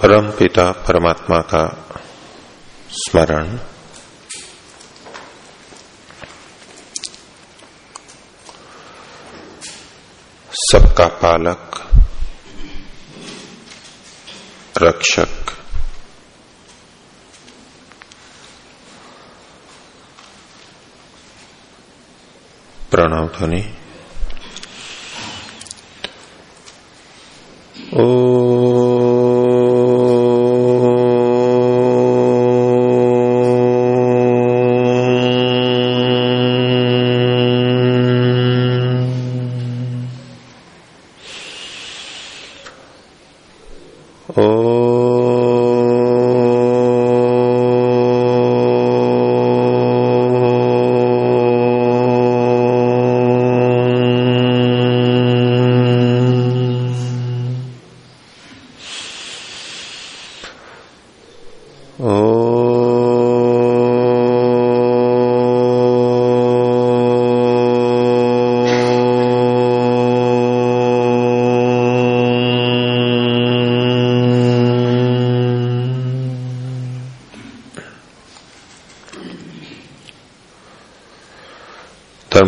परम पिता परमात्मा का स्मरण। सबका पालक रक्षक। प्रणव ध्वनि। धर्म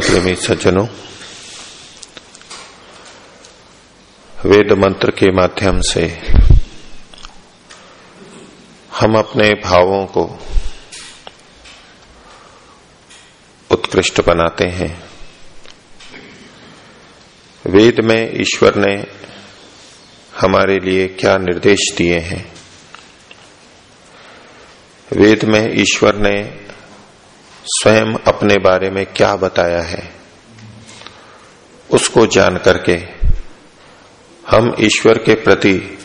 प्रेमी सज्जनों, वेद मंत्र के माध्यम से हम अपने भावों को उत्कृष्ट बनाते हैं। वेद में ईश्वर ने हमारे लिए क्या निर्देश दिए हैं? वेद में ईश्वर ने स्वयं अपने बारे में क्या बताया है? उसको जान करके हम ईश्वर के प्रति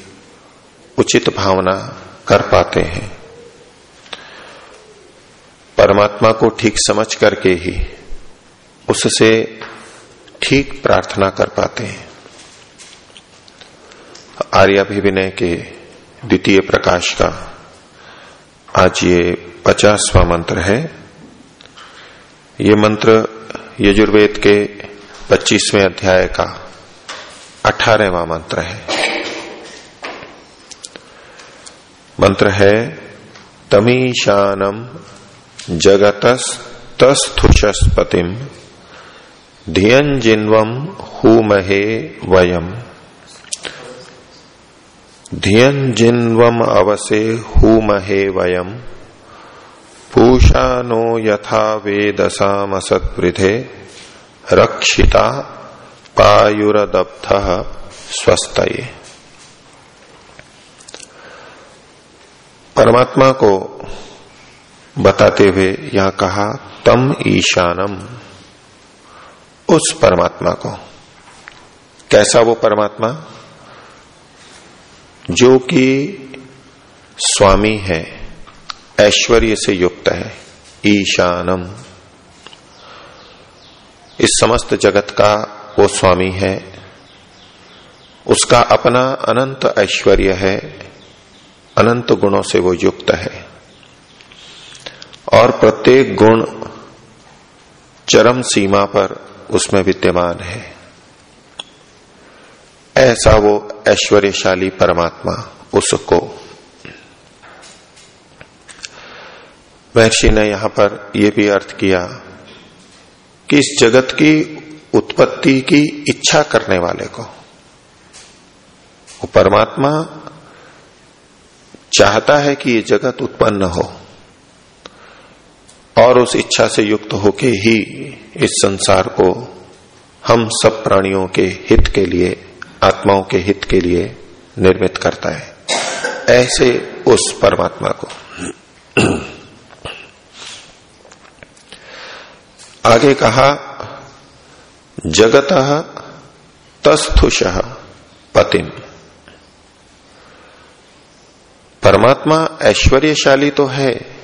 उचित भावना कर पाते हैं। परमात्मा को ठीक समझ करके ही उससे ठीक प्रार्थना कर पाते हैं। आर्याभिविनय के द्वितीय प्रकाश का आज ये पचासवा मंत्र है। ये मंत्र यजुर्वेद के पच्चीसवें अध्याय का अठारहवा मंत्र है। मंत्र है तमीशानम जगतस तस्थुषस्पतिम धियन जिन्वम हुमहे वयम। धियन जिन्वम अवसे हुमहे वयम। पूषा नो यथा वेदसामसत्वृधे रक्षिता पायुरदब्ध स्वस्थ परमात्मा को बताते हुए यहाँ कहा, तम ईशानम, उस परमात्मा को। कैसा वो परमात्मा? जो कि स्वामी है। ऐश्वर्य से युक्त है, ईशानम। इस समस्त जगत का वो स्वामी है। उसका अपना अनंत ऐश्वर्य है, अनंत गुणों से वो युक्त है। और प्रत्येक गुण चरम सीमा पर उसमें विद्यमान है। ऐसा वो ऐश्वर्यशाली परमात्मा, उसको महर्षि ने यहाँ पर यह भी अर्थ किया कि इस जगत की उत्पत्ति की इच्छा करने वाले को, वो परमात्मा चाहता है कि ये जगत उत्पन्न हो और उस इच्छा से युक्त होके ही इस संसार को हम सब प्राणियों के हित के लिए, आत्माओं के हित के लिए निर्मित करता है। ऐसे उस परमात्मा को। आगे कहा, जगत तस्थुष पतिम। परमात्मा ऐश्वर्यशाली तो है,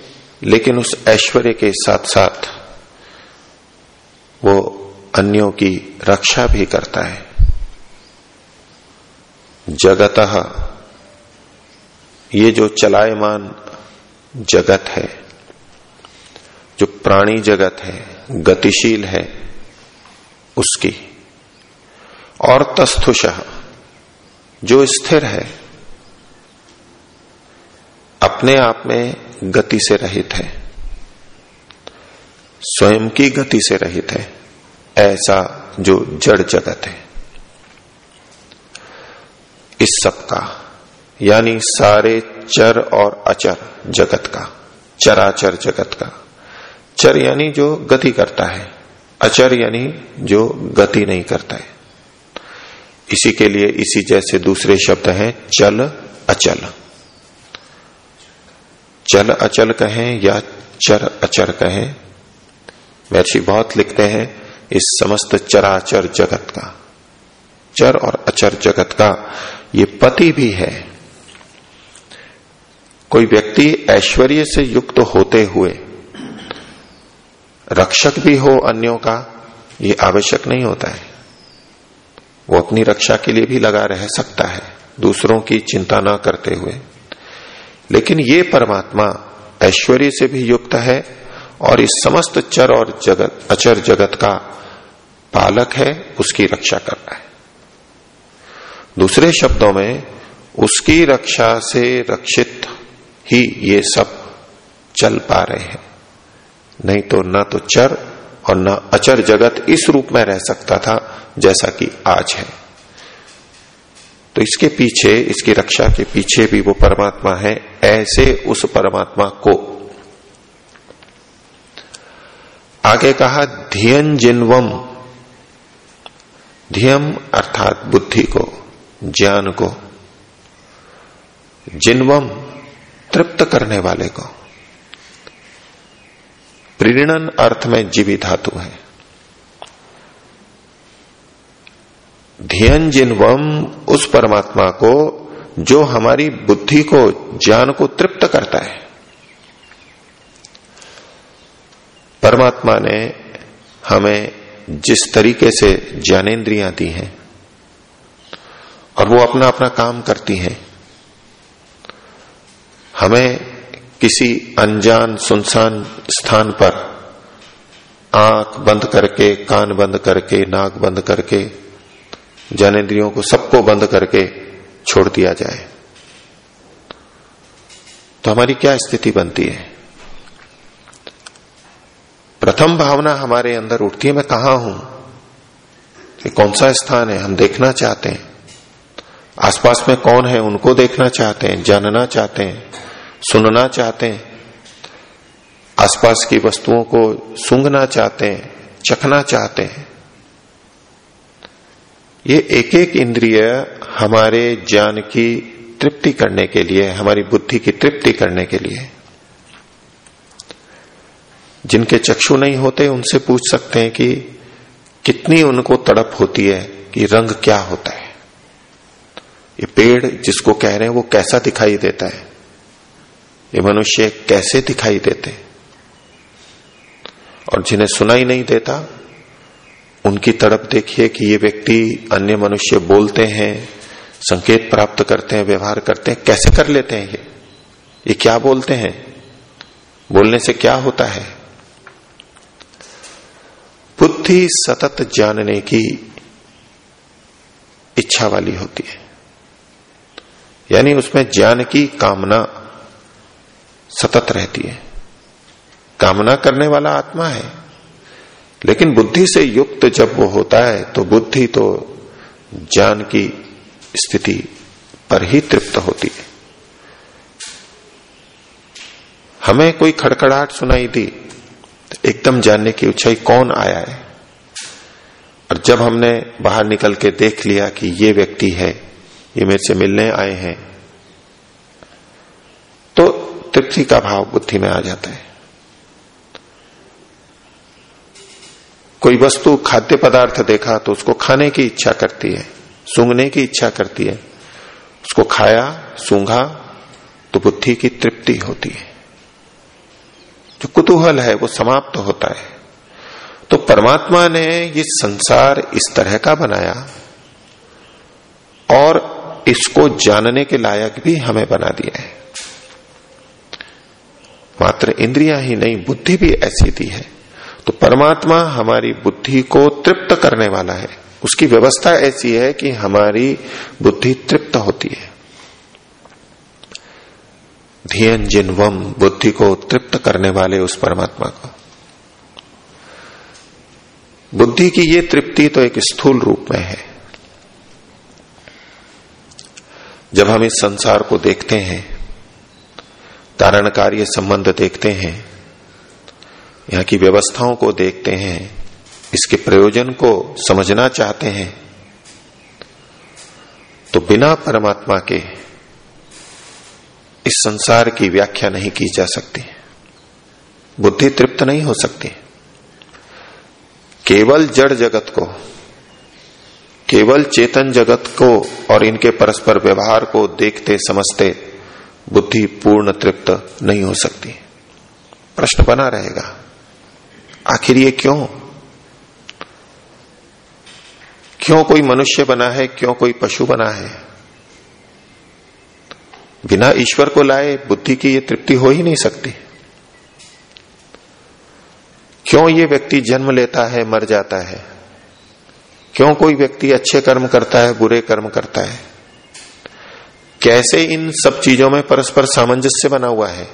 लेकिन उस ऐश्वर्य के साथ साथ वो अन्यों की रक्षा भी करता है। जगत, ये जो चलायमान जगत है, जो प्राणी जगत है गतिशील है उसकी। और तस्थुष, जो स्थिर है, अपने आप में गति से रहित है। स्वयं की गति से रहित है, ऐसा जो जड़ जगत है। इस सब का यानी सारे चर और अचर जगत का, चराचर जगत का चर यानी जो गति करता है। अचर यानी जो गति नहीं करता है। इसी के लिए इसी जैसे दूसरे शब्द हैं, चल अचल। चल अचल कहें या चर अचर कहें, महर्षि बहुत लिखते हैं इस समस्त चराचर जगत का। चर और अचर जगत का ये पति भी है। कोई व्यक्ति ऐश्वर्य से युक्त होते हुए रक्षक भी हो अन्यों का, ये आवश्यक नहीं होता है। वो अपनी रक्षा के लिए भी लगा रह सकता है, दूसरों की चिंता ना करते हुए। लेकिन ये परमात्मा ऐश्वर्य से भी युक्त है और इस समस्त चर और जगत, अचर जगत का पालक है, उसकी रक्षा कर रहा है। दूसरे शब्दों में, उसकी रक्षा से रक्षित ही ये सब चल पा रहे हैं। नहीं तो न तो चर और न अचर जगत इस रूप में रह सकता था जैसा कि आज है। तो इसके पीछे, इसकी रक्षा के पीछे भी वो परमात्मा है, ऐसे उस परमात्मा को। आगे कहा धियन जिनवम धियम अर्थात बुद्धि को, ज्ञान को। जिनवम तृप्त करने वाले को। प्रीणन अर्थ में जीवी धातु है। ध्यन जिनवम उस परमात्मा को जो हमारी बुद्धि को, ज्ञान को तृप्त करता है। परमात्मा ने हमें जिस तरीके से ज्ञानेन्द्रियाँ दी हैं और वो अपना अपना काम करती हैं, हमें किसी अनजान सुनसान स्थान पर आँख बंद करके, कान बंद करके, नाक बंद करके, जनेन्द्रियों को सबको बंद करके छोड़ दिया जाए। तो हमारी क्या स्थिति बनती है? प्रथम भावना हमारे अंदर उठती है, मैं कहा हूँ? कि कौन सा स्थान है, हम देखना चाहते हैं। आसपास में कौन है, उनको देखना चाहते हैं, जानना चाहते हैं। सुनना चाहते हैं, आसपास की वस्तुओं को सूंघना चाहते हैं, चखना चाहते हैं। ये एक एक इंद्रिय हमारे ज्ञान की तृप्ति करने के लिए, हमारी बुद्धि की तृप्ति करने के लिए। जिनके चक्षु नहीं होते, उनसे पूछ सकते हैं कि कितनी उनको तड़प होती है, कि रंग क्या होता है। ये पेड़ जिसको कह रहे हैं, वो कैसा दिखाई देता है? ये मनुष्य कैसे दिखाई देते? और जिन्हें सुनाई नहीं देता, उनकी तड़प देखिए कि ये व्यक्ति अन्य मनुष्य बोलते हैं, संकेत प्राप्त करते हैं, व्यवहार करते हैं, कैसे कर लेते हैं ये? ये क्या बोलते हैं? बोलने से क्या होता है? बुद्धि सतत जानने की इच्छा वाली होती है। यानी उसमें ज्ञान की कामना सतत रहती है। कामना करने वाला आत्मा है। लेकिन बुद्धि से युक्त जब वो होता है तो बुद्धि तो ज्ञान की स्थिति पर ही तृप्त होती है। हमें कोई खड़खड़ाहट सुनाई दी तो एकदम जानने की ऊंचाई कौन आया है? और जब हमने बाहर निकल के देख लिया कि ये व्यक्ति है, ये मेरे से मिलने आए हैं तो तृप्ति का भाव बुद्धि में आ जाता है। कोई वस्तु खाद्य पदार्थ देखा तो उसको खाने की इच्छा करती है, सूंघने की इच्छा करती है। उसको खाया, सूंघा तो बुद्धि की तृप्ति होती है। जो कुतूहल है, वो समाप्त तो होता है। तो परमात्मा ने ये संसार इस तरह का बनाया और इसको जानने के लायक भी हमें बना दिया है। मात्र इंद्रिया ही नहीं, बुद्धि भी ऐसी दी है। तो परमात्मा हमारी बुद्धि को तृप्त करने वाला है। उसकी व्यवस्था ऐसी है कि हमारी बुद्धि तृप्त होती है। धियन जिनवम बुद्धि को तृप्त करने वाले उस परमात्मा को। बुद्धि की ये तृप्ति तो एक स्थूल रूप में है। जब हम इस संसार को देखते हैं कारण कार्य संबंध देखते हैं, यहाँ की व्यवस्थाओं को देखते हैं, इसके प्रयोजन को समझना चाहते हैं तो बिना परमात्मा के इस संसार की व्याख्या नहीं की जा सकती। बुद्धि तृप्त नहीं हो सकती। केवल जड़ जगत को, केवल चेतन जगत को और इनके परस्पर व्यवहार को देखते, समझते बुद्धि पूर्ण तृप्त नहीं हो सकती। प्रश्न बना रहेगा, आखिर ये क्यों? क्यों कोई मनुष्य बना है, क्यों कोई पशु बना है? बिना ईश्वर को लाए बुद्धि की ये तृप्ति हो ही नहीं सकती। क्यों ये व्यक्ति जन्म लेता है, मर जाता है? क्यों कोई व्यक्ति अच्छे कर्म करता है, बुरे कर्म करता है? कैसे इन सब चीज़ों में परस्पर सामंजस्य बना हुआ है?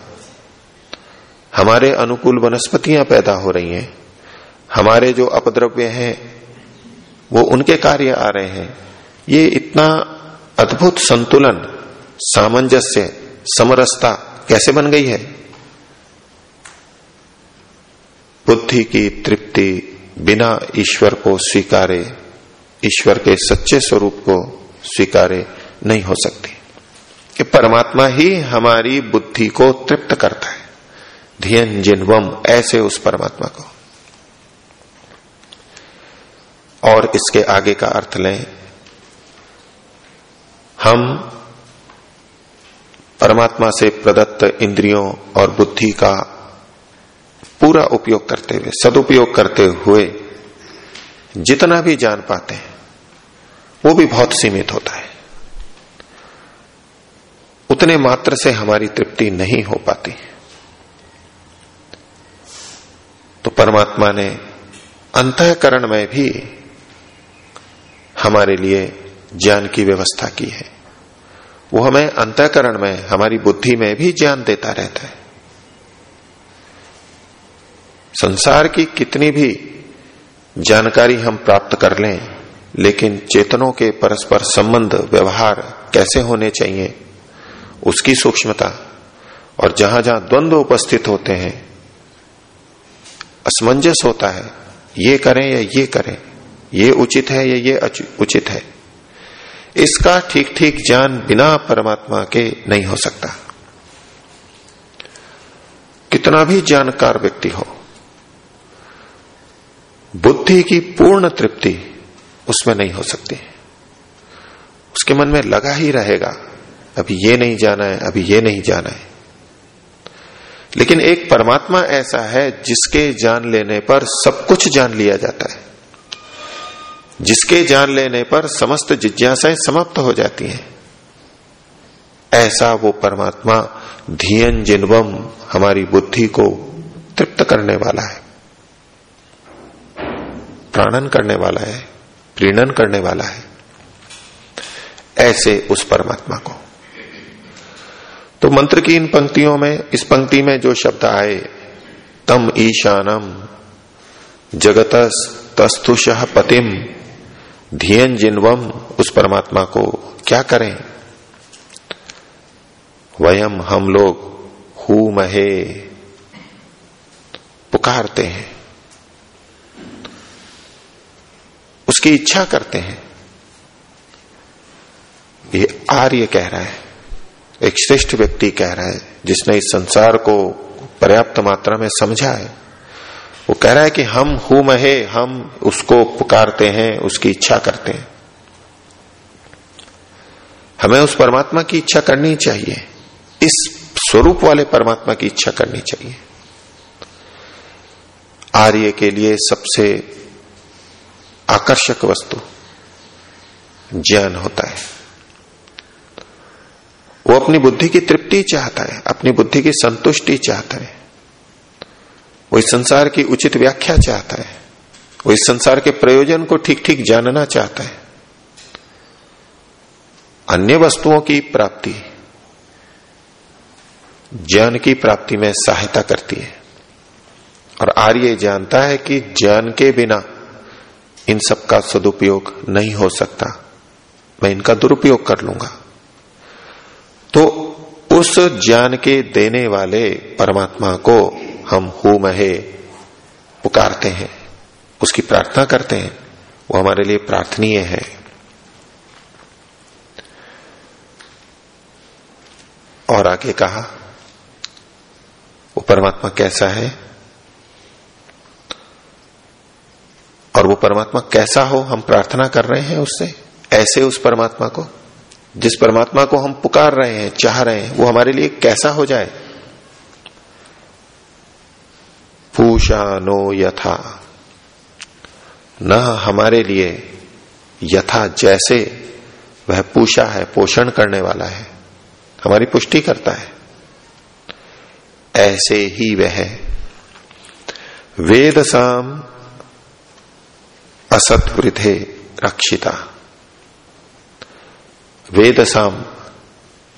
हमारे अनुकूल वनस्पतियाँ पैदा हो रही हैं। हमारे जो अपद्रव्य हैं, वो उनके कार्य आ रहे हैं। ये इतना अद्भुत संतुलन, सामंजस्य, समरसता कैसे बन गई है? बुद्धि की तृप्ति बिना ईश्वर को स्वीकारे, ईश्वर के सच्चे स्वरूप को स्वीकारे नहीं हो सकती। कि परमात्मा ही हमारी बुद्धि को तृप्त करता है। धियन जिनवम, ऐसे उस परमात्मा को। और इसके आगे का अर्थ लें, हम परमात्मा से प्रदत्त इंद्रियों और बुद्धि का पूरा उपयोग करते हुए, सदुपयोग करते हुए जितना भी जान पाते हैं, वो भी बहुत सीमित होता है। उतने मात्र से हमारी तृप्ति नहीं हो पाती। तो परमात्मा ने अंतकरण में भी हमारे लिए ज्ञान की व्यवस्था की है। वो हमें अंतकरण में हमारी बुद्धि में भी ज्ञान देता रहता है। संसार की कितनी भी जानकारी हम प्राप्त कर लें, लेकिन चेतनों के परस्पर संबंध, व्यवहार कैसे होने चाहिए उसकी सूक्ष्मता और जहाँ जहाँ द्वंद्व उपस्थित होते हैं, असमंजस होता है, ये करें या ये करें, ये उचित है या ये उचित है, इसका ठीक ठीक ज्ञान बिना परमात्मा के नहीं हो सकता। कितना भी जानकार व्यक्ति हो, बुद्धि की पूर्ण तृप्ति उसमें नहीं हो सकती। उसके मन में लगा ही रहेगा अभी ये नहीं जाना है, अभी ये नहीं जाना है। लेकिन एक परमात्मा ऐसा है जिसके जान लेने पर सब कुछ जान लिया जाता है। जिसके जान लेने पर समस्त जिज्ञासाएँ समाप्त हो जाती हैं। ऐसा वो परमात्मा धियन जिनवम हमारी बुद्धि को तृप्त करने वाला है। प्राणन करने वाला है, प्रीणन करने वाला है। ऐसे उस परमात्मा को। तो मंत्र की इन पंक्तियों में, इस पंक्ति में जो शब्द आए, तम ईशानम जगत तस्तुष पतिम धियन जिनवम उस परमात्मा को क्या करें? वयम हम लोग हु महे पुकारते हैं। उसकी इच्छा करते हैं। ये आर्य कह रहा है। एक श्रेष्ठ व्यक्ति कह रहा है, जिसने इस संसार को पर्याप्त मात्रा में समझा है। वो कह रहा है कि हम हु महे हम उसको पुकारते हैं, उसकी इच्छा करते हैं। हमें उस परमात्मा की इच्छा करनी चाहिए। इस स्वरूप वाले परमात्मा की इच्छा करनी चाहिए। आर्य के लिए सबसे आकर्षक वस्तु ज्ञान होता है। वो अपनी बुद्धि की तृप्ति चाहता है, अपनी बुद्धि की संतुष्टि चाहता है। वो इस संसार की उचित व्याख्या चाहता है। वो इस संसार के प्रयोजन को ठीक ठीक जानना चाहता है। अन्य वस्तुओं की प्राप्ति, ज्ञान की प्राप्ति में सहायता करती है। और आर्य जानता है कि ज्ञान के बिना इन सब का सदुपयोग नहीं हो सकता। मैं इनका दुरुपयोग कर लूँगा। तो उस ज्ञान के देने वाले परमात्मा को हम हु महे पुकारते हैं, उसकी प्रार्थना करते हैं, वो हमारे लिए प्रार्थनीय है। और आगे कहा, वो परमात्मा कैसा है? और वो परमात्मा कैसा हो, हम प्रार्थना कर रहे हैं उससे, ऐसे उस परमात्मा को? जिस परमात्मा को हम पुकार रहे हैं, चाह रहे हैं, वो हमारे लिए कैसा हो जाए? पूषा नो यथा। न हमारे लिए यथा जैसे वह पूषा है, पोषण करने वाला है। हमारी पुष्टि करता है। ऐसे ही वह वेद साम असत्वृथे रक्षिता। वेद साम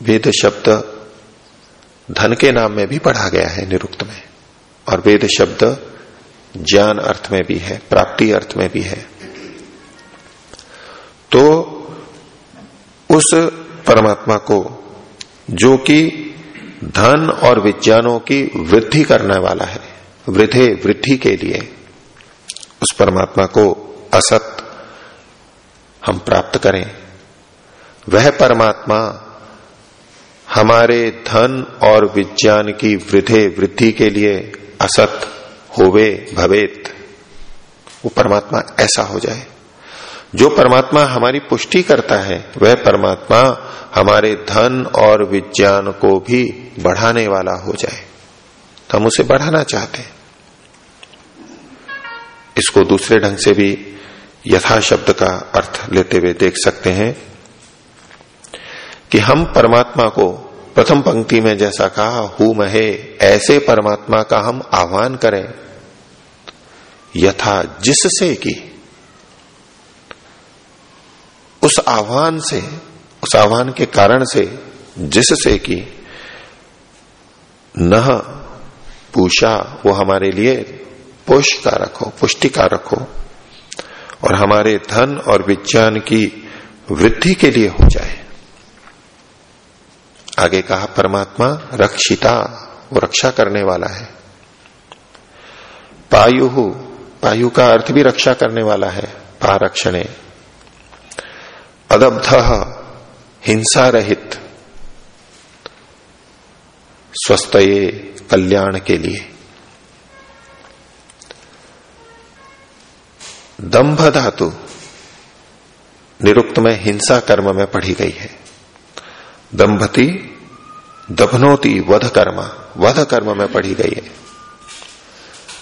वेद शब्द धन के नाम में भी पढ़ा गया है निरुक्त में। और वेद शब्द ज्ञान अर्थ में भी है, प्राप्ति अर्थ में भी है। तो उस परमात्मा को जो कि धन और विज्ञानों की वृद्धि करने वाला है, वृद्धे वृद्धि के लिए, उस परमात्मा को असत हम प्राप्त करें। वह परमात्मा हमारे धन और विज्ञान की वृद्धे वृद्धि के लिए असत होवे भवेत। वो परमात्मा ऐसा हो जाए। जो परमात्मा हमारी पुष्टि करता है, वह परमात्मा हमारे धन और विज्ञान को भी बढ़ाने वाला हो जाए। तो हम उसे बढ़ाना चाहते हैं। इसको दूसरे ढंग से भी यथा शब्द का अर्थ लेते हुए देख सकते हैं। कि हम परमात्मा को प्रथम पंक्ति में जैसा कहा, हु महे ऐसे परमात्मा का हम आह्वान करें। यथा जिससे कि उस आह्वान से, उस आह्वान के कारण से, जिससे कि न पूषा वो हमारे लिए पोष हो पुष्टि कारक हो, और हमारे धन और विज्ञान की वृद्धि के लिए हो जाए। आगे कहा, परमात्मा रक्षिता, वो रक्षा करने वाला है। पायु पायु का अर्थ भी रक्षा करने वाला है, पारक्षणे। अदब्ध, हिंसा रहित। स्वस्थ कल्याण के लिए। दंभ धातु निरुक्त में हिंसा कर्म में पढ़ी गई है। दंभति दभनोती वध कर्म। वध कर्म में पढ़ी गई है।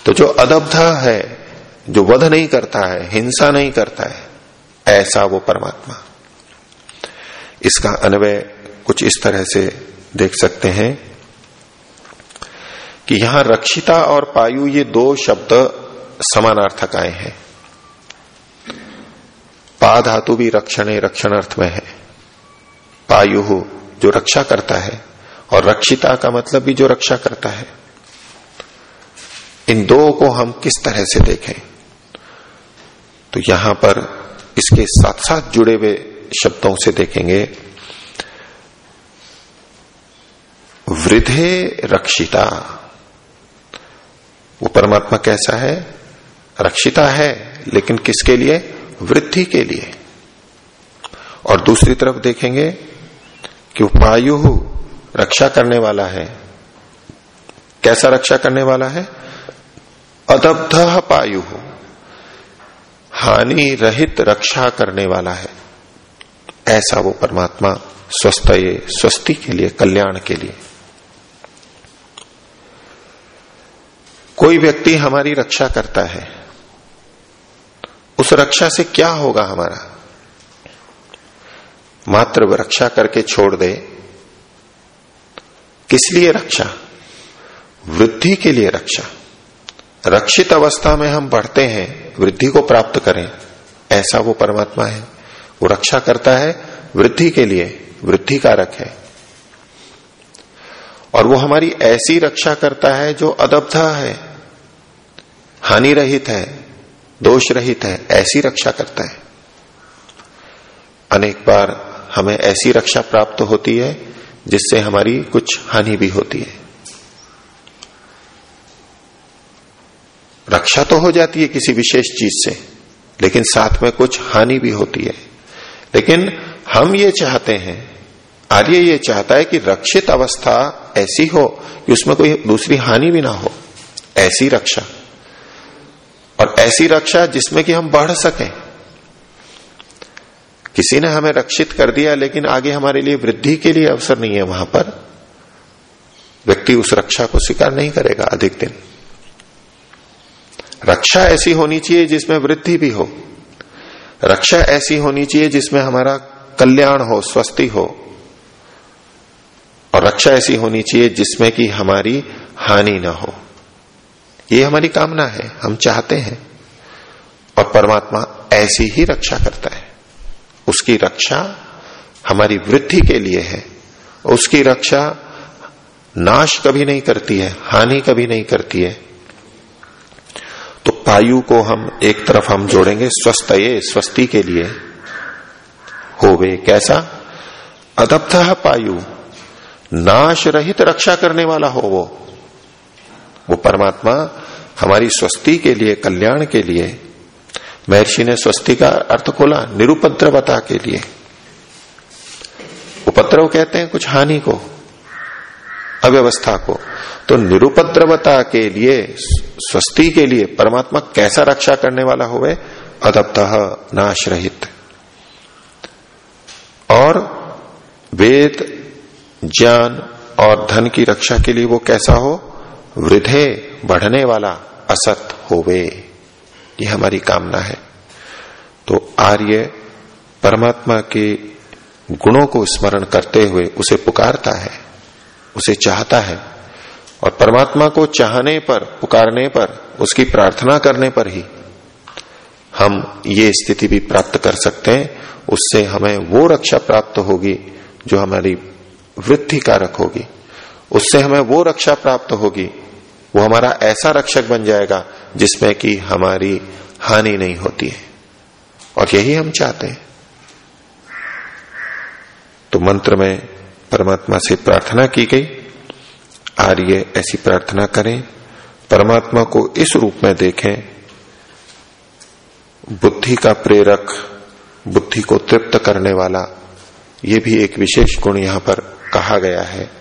तो जो अदब्ध है, जो वध नहीं करता है, हिंसा नहीं करता है, ऐसा वो परमात्मा। इसका अन्वय कुछ इस तरह से देख सकते हैं कि यहाँ रक्षिता और पायु ये दो शब्द समानार्थक आए हैं। पा धातु भी रक्षण रक्षण अर्थ में है। पायु जो रक्षा करता है, और रक्षिता का मतलब भी जो रक्षा करता है। इन दो को हम किस तरह से देखें? तो यहाँ पर इसके साथ साथ जुड़े हुए शब्दों से देखेंगे। वृद्धे रक्षिता। वो परमात्मा कैसा है? रक्षिता है, लेकिन किसके लिए? वृद्धि के लिए। और दूसरी तरफ़ देखेंगे कि वायु रक्षा करने वाला है। कैसा रक्षा करने वाला है? अदब्ध पायु। हानि रहित रक्षा करने वाला है। ऐसा वो परमात्मा स्वस्थ स्वस्ति के लिए, कल्याण के लिए। कोई व्यक्ति हमारी रक्षा करता है। उस रक्षा से क्या होगा हमारा? मात्र रक्षा करके छोड़ दे। किस लिए रक्षा? वृद्धि के लिए रक्षा। रक्षित अवस्था में हम बढ़ते हैं, वृद्धि को प्राप्त करें। ऐसा वो परमात्मा है। वो रक्षा करता है वृद्धि के लिए वृद्धि कारक है। और वो हमारी ऐसी रक्षा करता है जो अदब्धा है हानि रहित है दोष रहित है, ऐसी रक्षा करता है। अनेक बार हमें ऐसी रक्षा प्राप्त होती है, जिससे हमारी कुछ हानि भी होती है। रक्षा तो हो जाती है किसी विशेष चीज़ से, लेकिन साथ में कुछ हानि भी होती है। लेकिन हम ये चाहते हैं, आर्य ये चाहता है कि रक्षित अवस्था ऐसी हो कि उसमें कोई दूसरी हानि भी ना हो। ऐसी रक्षा। और ऐसी रक्षा जिसमें कि हम बढ़ सकें। किसी ने हमें रक्षित कर दिया, लेकिन आगे हमारे लिए वृद्धि के लिए अवसर नहीं है वहाँ पर। व्यक्ति उस रक्षा को स्वीकार नहीं करेगा अधिक दिन। रक्षा ऐसी होनी चाहिए जिसमें वृद्धि भी हो। रक्षा ऐसी होनी चाहिए जिसमें हमारा कल्याण हो, स्वस्ति हो। और रक्षा ऐसी होनी चाहिए जिसमें कि हमारी हानि ना हो। ये हमारी कामना है, हम चाहते हैं। और परमात्मा ऐसी ही रक्षा करता है। उसकी रक्षा हमारी वृद्धि के लिए है। उसकी रक्षा नाश कभी नहीं करती है, हानि कभी नहीं करती है। तो पायु को हम एक तरफ़ हम जोड़ेंगे, स्वस्थ ये स्वस्ति के लिए। होवे कैसा? अदब्ध पायु। नाश रहित रक्षा करने वाला हो वो। वो परमात्मा हमारी स्वस्ति के लिए, कल्याण के लिए महर्षि ने स्वस्ति का अर्थ खोला निरुपद्रवता के लिए। उपद्रव कहते हैं कुछ हानि को, अव्यवस्था को। तो निरुपद्रवता के लिए, स्वस्ति के लिए परमात्मा कैसा रक्षा करने वाला होवे? अदब्त नाश रहित और वेद, ज्ञान और धन की रक्षा के लिए वो कैसा हो? वृद्धे, बढ़ने वाला, असत होवे। ये हमारी कामना है। तो आर्य परमात्मा के गुणों को स्मरण करते हुए उसे पुकारता है, उसे चाहता है और परमात्मा को चाहने पर, पुकारने पर, उसकी प्रार्थना करने पर ही हम ये स्थिति भी प्राप्त कर सकते हैं। उससे हमें वो रक्षा प्राप्त होगी जो हमारी वृद्धि कारक होगी। उससे हमें वो रक्षा प्राप्त होगी, वो हमारा ऐसा रक्षक बन जाएगा जिसमें कि हमारी हानि नहीं होती है। और यही हम चाहते हैं। तो मंत्र में परमात्मा से प्रार्थना की गई। आर्य ऐसी प्रार्थना करें। परमात्मा को इस रूप में देखें। बुद्धि का प्रेरक, बुद्धि को तृप्त करने वाला, ये भी एक विशेष गुण यहाँ पर कहा गया है।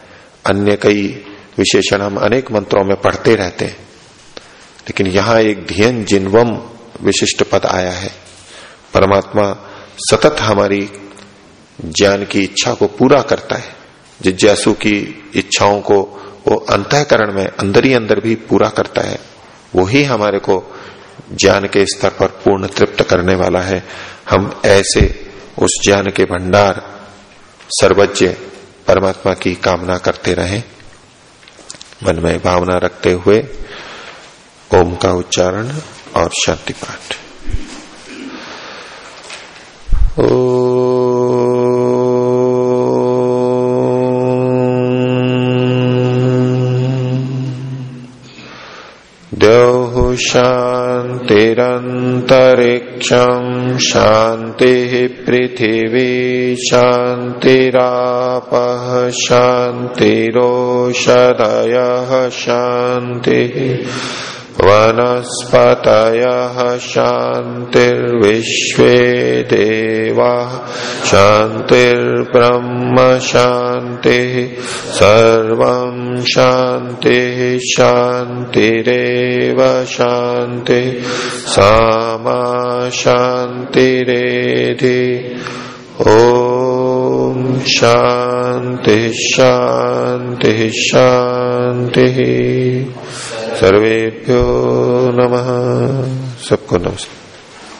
अन्य कई विशेषण हम अनेक मंत्रों में पढ़ते रहते हैं। लेकिन यहाँ एक ध्यन जिनवम विशिष्ट पद आया है। परमात्मा सतत हमारी ज्ञान की इच्छा को पूरा करता है। जिज्ञासु की इच्छाओं को वो अंतकरण में अंदर ही अंदर भी पूरा करता है। वही हमारे को ज्ञान के स्तर पर पूर्ण तृप्त करने वाला है। हम ऐसे उस ज्ञान के भंडार सर्वज्ञ परमात्मा की कामना करते रहें। मन में भावना रखते हुए ओम का उच्चारण और शांति पाठ ओ शांतिरन्तरिक्षम् शान्तिः पृथिवी शान्तिरापः शान्तिरोषधयः शान्तिः वनस्पतयः शान्तिर्विश्वे देवाः। शान्तिर्ब्रह्म शान्तिः। सर्वम् शान्तिः शान्तिरेव शान्ति। सामा शान्तिरेधि। ॐ शान्तिः शांति शांति। सर्वेभ्यो नमः। सबको नमस्ते